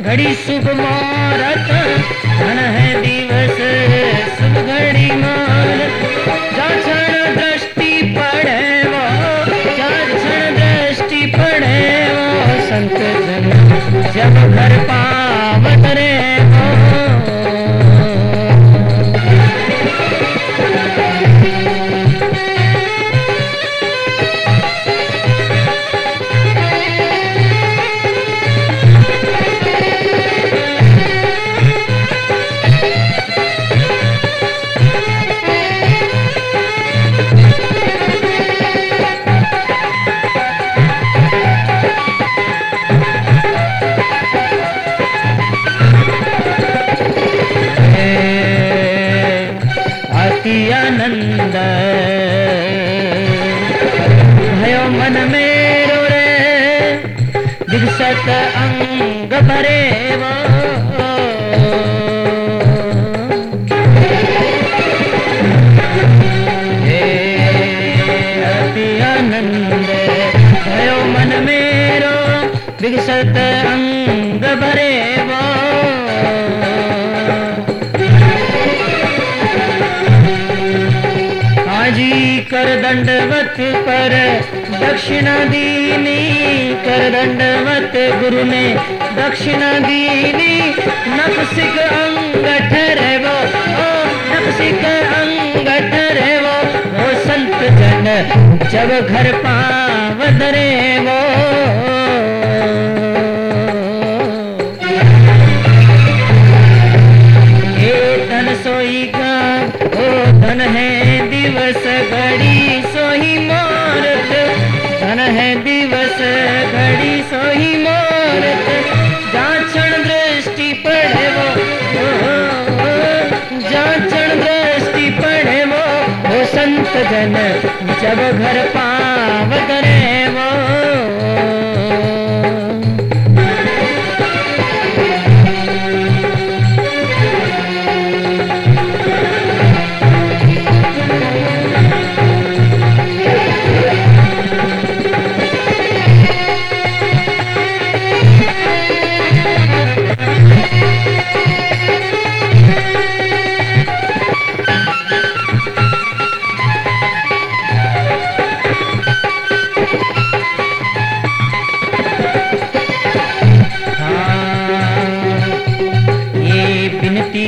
घड़ी शुभ मुहूर्त। धन है दिवस, शुभ घड़ी मुहूर्त। जा दृष्टि पड़े वो जा दृष्टि पड़े वो। संत जन जब घर अति आनंद। भयो मन मेरो रे दिवसत अंग भरे वो। भयो मन मेरो विकसत अंग भरे वो। आजी कर दंडवत पर, दक्षिणा दीनी कर दंडवत गुरु ने। दक्षिणा दीनी नखसिक अंग ठहरे वो ओ नखसिक अंग ठहरे वो वो संत जन जब घर पावत रे वो। घड़ी सोही मोरत, धन है दिवस घड़ी सोही मोरत। जाचण दृष्टि पड़े वो जाचण दृष्टि पड़े वो संत जन, जब घर पाव रे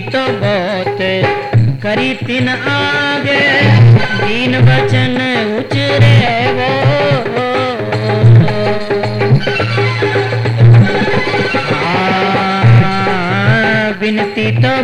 तो बहुत करी तीन आगे दीन वचन उचरे वो। बिनती तो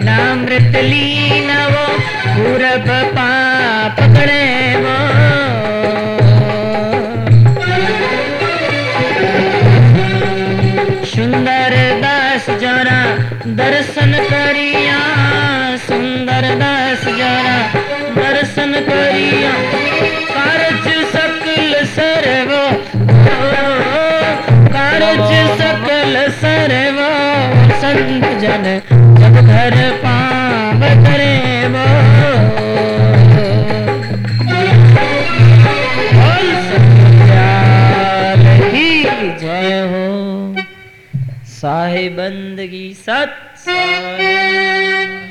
नामृत लीना वो पूरब पाप गणे वो सुंदर दास जरा दर्शन करिया, सुंदर दास जरा दर्शन करिया। कारज सकल सर्वो। कारज सकल सर्वो, संत जन घर पाव करे वो जय हो। साहेबंदगी सत